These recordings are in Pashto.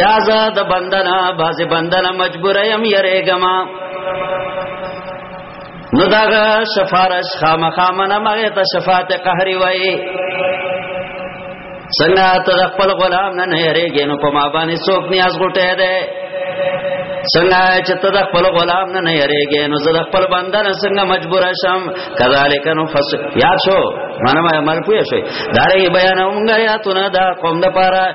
یا زاد بندنا باز بندنا مجبور یم یریګما نو دا شفارش خامخا منه مغه ته شفاعت قهری وای څنګه ته خپل غلام نه هریږي نو په ما باندې څوک نیاز غټه ده څنګه چې ته د خپل غلام نه نه یریږې نو زه د خپل بنده نه څنګه مجبور شم کذالک نو فس یا شو مانه ما عمل پوه شو داري بیان مونږه یا تونه دا قوم د پاره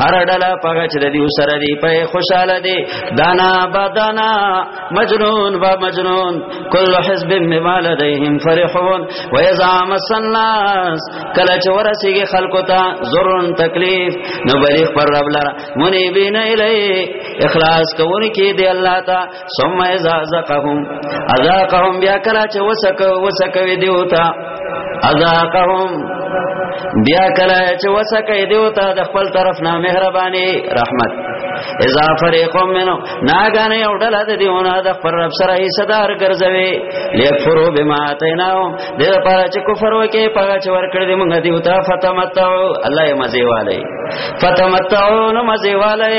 هر ډله پغه چې د دې سره دی په خوشاله دی دانا بدانا مجنون و مجنون کل حزب بما لديهم فرحون واذا مس الناس کله چې ورسیږي خلکو ته ضرر تکلیف نو بری پر رب لره منی بین الی اخلاص کوونکی دی الله ته ثم اذا ذقهم اذاقهم بیا کلا چې وسک وسکوي دیوتا اذاقهم بیا کلا چې وسکوي دیوتا د خپل طرف نه مهرباني رحمت اذا فريق منه ناګان یو ډله د دیونه د خپل رب سره یې صدر ګرځوي لیکفرو بما تیناو د لپاره چې کفر وکي پغه چې ورکړ دې موږ دیو ته فتمتو الله یې مزي والي فتمتو نو مزي والي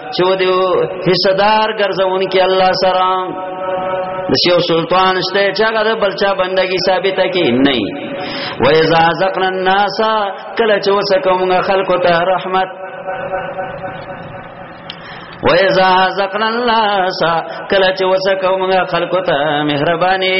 چې و دیو حصدار ګرځون کې الله سره د یو سلطان شته چې هغه د بلچا بندگی ثابته کی نه و اذا ذقنا الناس کله چې وسکومغه خلکو ته رحمت و اذا ذقنا الناس کله چې وسکومغه خلکو ته مهرباني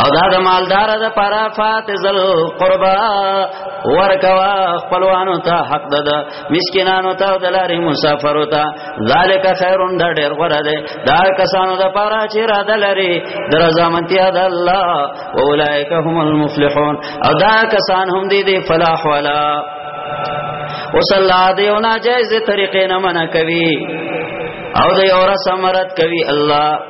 او دا د مالدار د پاره فاتزل قربا ورکوا خپلوانو ته حق ده مسکینانو ته د لارې مسافرو ته ذالک خیرون دا ډیر غره ده دا کسانو د پاره چې را د لارې درځامتیا د الله اولایک هم المفلحون او دا کسان هم دي د فلاح والا اوس الله دې او ناجایز طریقې نه منع کوي او د یو رسمرت کوي الله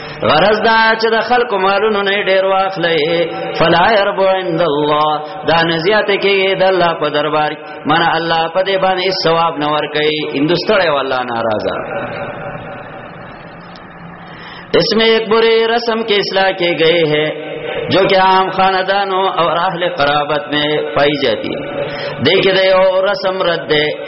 غرض دا چې د خلکو مالونو نه ډیر واخلې فلا يرب عند الله دا نزيات کې د الله په دربار مانا الله په دې باندې ثواب نه ور کوي هندستړې والله ناراضه اس میں ایک برے رسم کے اصلاح کے گئے ہیں جو کہ عام خاندانوں اور اہل قرابت میں پائی جاتی ہے دیکھ دے اور رسم رد دے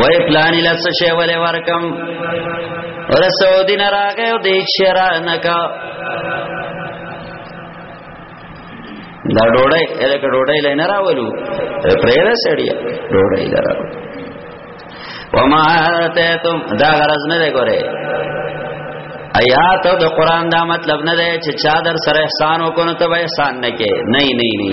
وای پلان لا څه شی ولې ورکم رسو دین راغه او دې شرا نکا دا ډوړی الکه ډوړی لین راولو پرېره سړی ډوړی لراو وما اتتم دا غرض نه دی ګوره آیات او د قران دا مطلب نه دی چې چا در سره احسان وکړو ته به احسان نه کې نه نه نه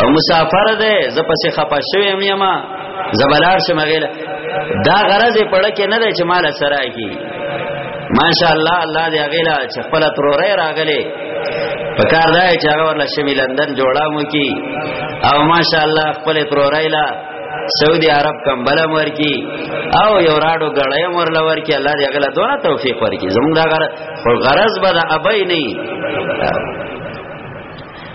او مسافر دی زه پسې خپه شوی یم یما زبلار شم غیله دا غرض پړه کې نه دی چې مال سره کی ماشاء الله الله دې غیلا چې خپل ترورې راغلي پکار دا چې هغه ورله شمی لندن جوړا مو کی او ماشاء الله خپل ترورې لا سعودي عرب کمبل مور کی او یو راډو غړې مور لور کی الله دې غیلا دونه توفیق ورکی زموږ دا غرض غرض به دا ابای نه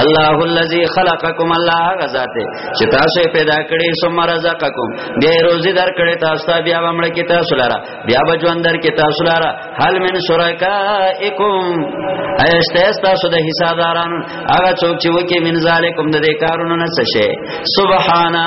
الله الذي خلقكم الله غزاد چې تاسو پیدا کړی ثم رزقكم بیا روزي در کړی تاسو ته بیا ومړ کې تاسو لاره بیا بجوان در کې تاسو لاره هل من شرکائکم ایشته تاسو د حسابداران هغه څوک چې وکي من ذالکم د دې کارونو نه څه شي سبحانا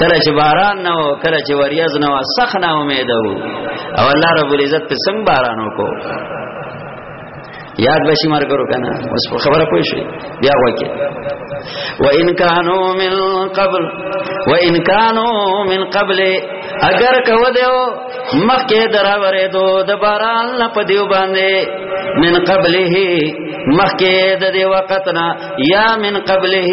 کله چې باران نه و کله چې وریاز نه و سخ نه امید وو او الله رب العزت په څنګه باران وکړو یاد بشي مر کرو کنه اوس خبره پوه شي بیا وکي وان كانوا من قبل وان كانوا من قبل اگر کو دیو مخکې دراورې دو د باران نه پدیو باندې من قبله مخکې د دې وختنا یا من قبله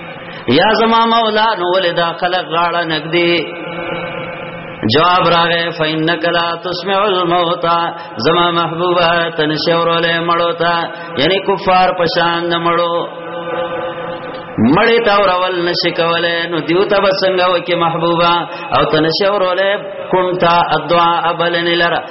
یا زما مولا نو ولې دا خلق غاړه نګدي جواب راغې فینک لا تسمع الموت زما محبوبه تنشورله مړو تا یعنی کفار پشان نه مړو مړی تا ورول نشی کوله نو دیو ته بسنګ وکي محبوبا او تنشور له کونتا ادعا ابلن لرا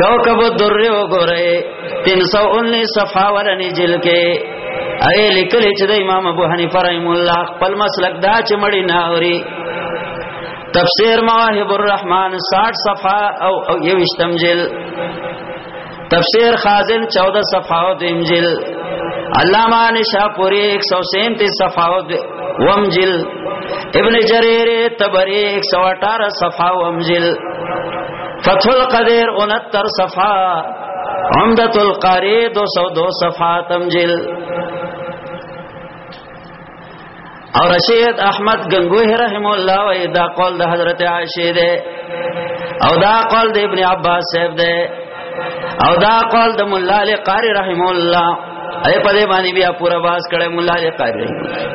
کوكب الدر وګورئ 319 صفحه ورني جلد کې اي لیکل چې د امام ابو حنیفه رحم الله خپل مسلک دا چې مړی نه اوري تفسیر مواهب الرحمن 60 صفحه او او یوشتم جل تفسیر خازن 14 صفحه او دیم جل علامہ نشاپوری 137 صفحه او وم جل ابن جریر تبری 118 صفحه او وم جل فتح القدیر 69 صفحه عمدۃ القاری 202 صفحه تمجیل اور رشید احمد گنگوی رحم الله و دا قول د حضرت عائشہ ده او دا قول د ابن عباس صاحب ده او دا قول د مولا علی قاری رحم الله اے پدې باندې بیا پورا باس کړه مولا علی قاری رحم الله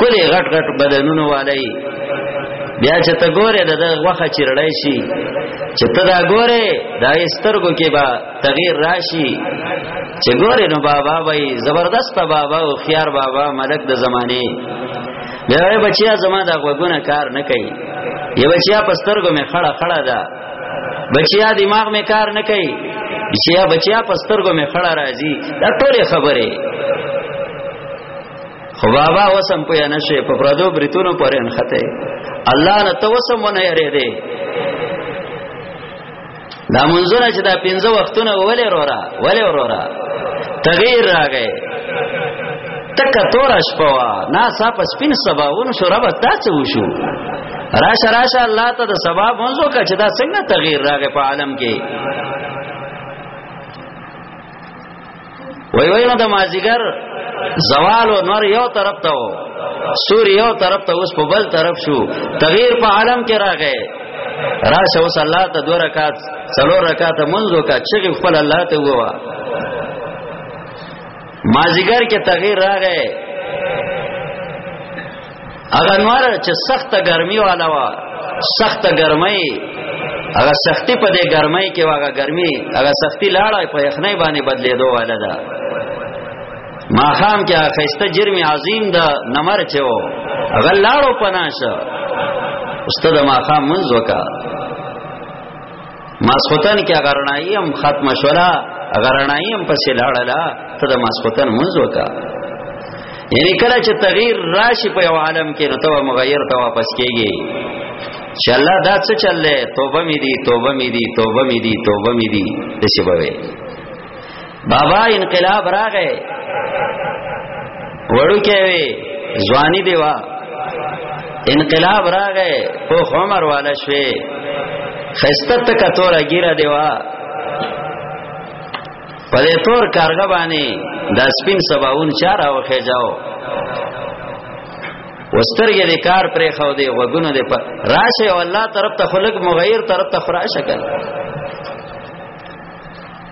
کلی غټ غټ بدنونو والي بیا چې ته ګوره د غوخه چیرړای شي چې ته دا ګوره دا سترګو کې با تغییر راشي چې ګوره نو بابا وای زبردست بابا او خيار بابا ملک د زمانه بیا وای بچیا زما دا غوګونه کار نه کوي یا بچیا پسترګو می خړه خړه ده بچیا دماغ می کار نه کوي بچیا بچیا پسترګو می خړه راځي دا ټوله خبره خو بابا وسم پویا نشه په پردو بریتونو پورې انخته الله نه تو وسم ونه یری دی دا منځونه چې دا پنځه وختونه ولې رورا ولې رورا تغییر راغی تک تور شپوا نا سا پس پین سباون شو رب تا څه وشو راشه راشه الله ته د سبا منځو کا چې دا څنګه تغییر راغی په عالم کې وای وای نو د مازیګر زوال او نور یو طرف ته و سور یو طرف ته اوس په بل طرف شو تغییر په عالم کې راغی راشه اوس الله ته دوه رکعات څلور رکعات منځو کا چې خپل الله ته ووا مازیګر کې تغییر راغی هغه انوار چې سخت ګرمي والا وا سخت ګرمي هغه سختی په دې ګرمۍ کې واغه ګرمي هغه سختی لاړه په یخنۍ باندې بدلېدو والا ده ما خام کې خسته جرم عظیم ده نمر چې و هغه لاړو پناشه استاد ما خام منځ وکړه ماسختن کې غرنای هم ختم شولا غرنای هم پسې لاړلا ته د ماسختن منځ وکا یعنی کله چې تغییر راشي په یو عالم کې نو ته مغیر ته واپس کیږي چې الله دا څه چللې توبه مې دي توبه مې دي توبه مې دي توبه مې دي دسی بوي بابا انقلاب راغې وړو کې وي ځواني دی وا انقلاب راغې په عمر والا شوي خسته تک تور ګیره دی وا په دې تور کارګه باندې د سپین سباون چار او خېجاو وسترګې دې کار پرې خو دې وګونو دې په راشه او الله طرف ته خلق مغیر طرف ته خراشه کړي